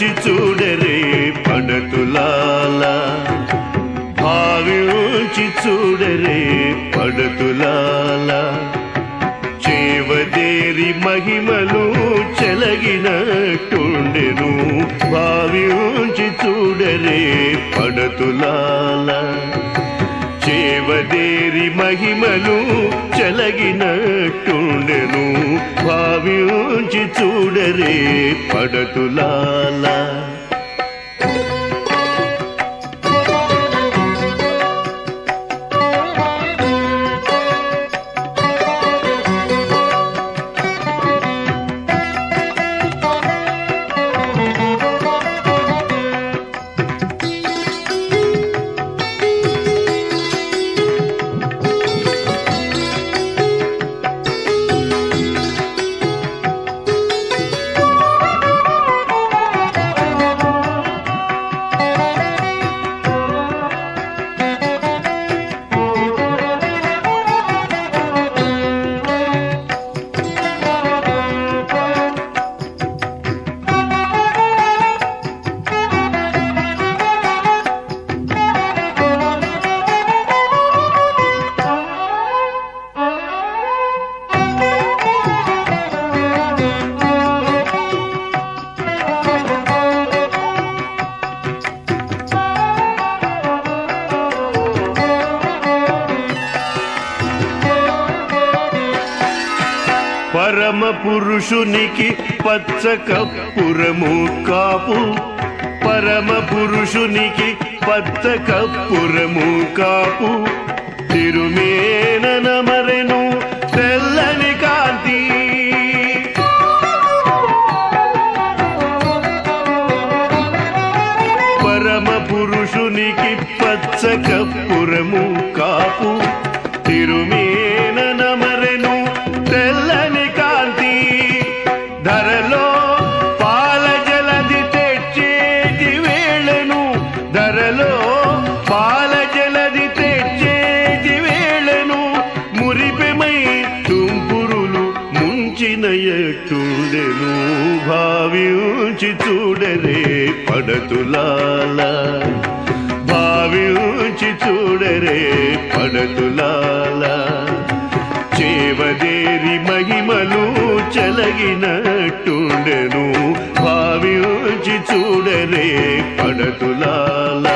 తెరచి చూడరే పడతులాల. భావించి చూడరే పడతులాల. చేవదేరి మహిమలు చెలగినట్టుండెను. భావించి చూడరే పడతులాల. చేవదేరి మహిమలు చెలగినట్టుండెను. భావించి చూడరే పడతులాల. పరమ పురుషునికి పచ్చ కప్పురము కాపు పరమ పురుషునికి పచ్చ కప్పురము కాపు తిరుమేన నమ ముంచిన ఎట్టుండెను భావించి చూడరే పడతులాల. భావించి చూడరే పడతులాల. చేవదేరి మహిమలు చెలగినట్టుండెను భావించి చూడరే పడతులాల.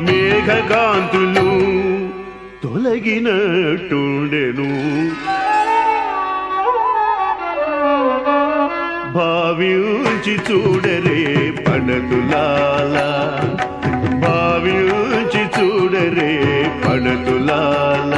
మేఘకాంతులు తొలగినట్టుండెను. భావించి చూడరే పడతులాల భావించి చూడరే పడతులాల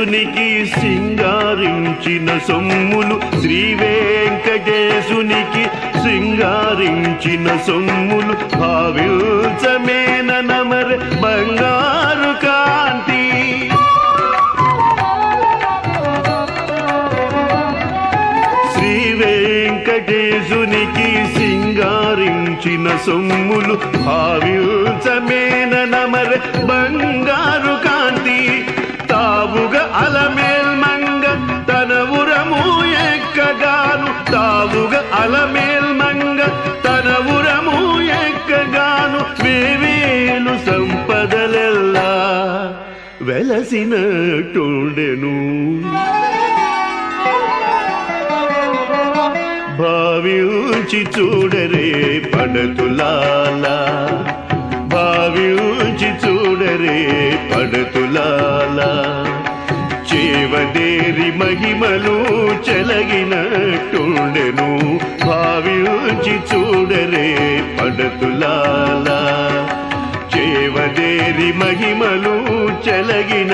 వెంకటేశునికి సింగారించిన సొమ్ములు శ్రీ వెంకటేశునికి సింగారించిన సొమ్ములు భావించమేన నమర బంగారు కాంతి. శ్రీ వెంకటేశునికి సింగారించిన సొమ్ములు భావించమేన నమర బంగారు కాంతి. తావుగా అలమేల్మంగ తన ఉరము ఎక్కగాను. తావుగా అలమేల్మంగ తన ఉరము ఎక్కగాను. వేవేలు సంపదలెల్లా వెలసినట్టుండెను. భావించి చూడరే పడతులాలా. భావించి చూడరే పడతులాలా. దేవదేరి మహిమలు చెలగినట్టుండెను. భావించి చూడరే పడతులాల. చేవదేరి మహిమలు చెలగిన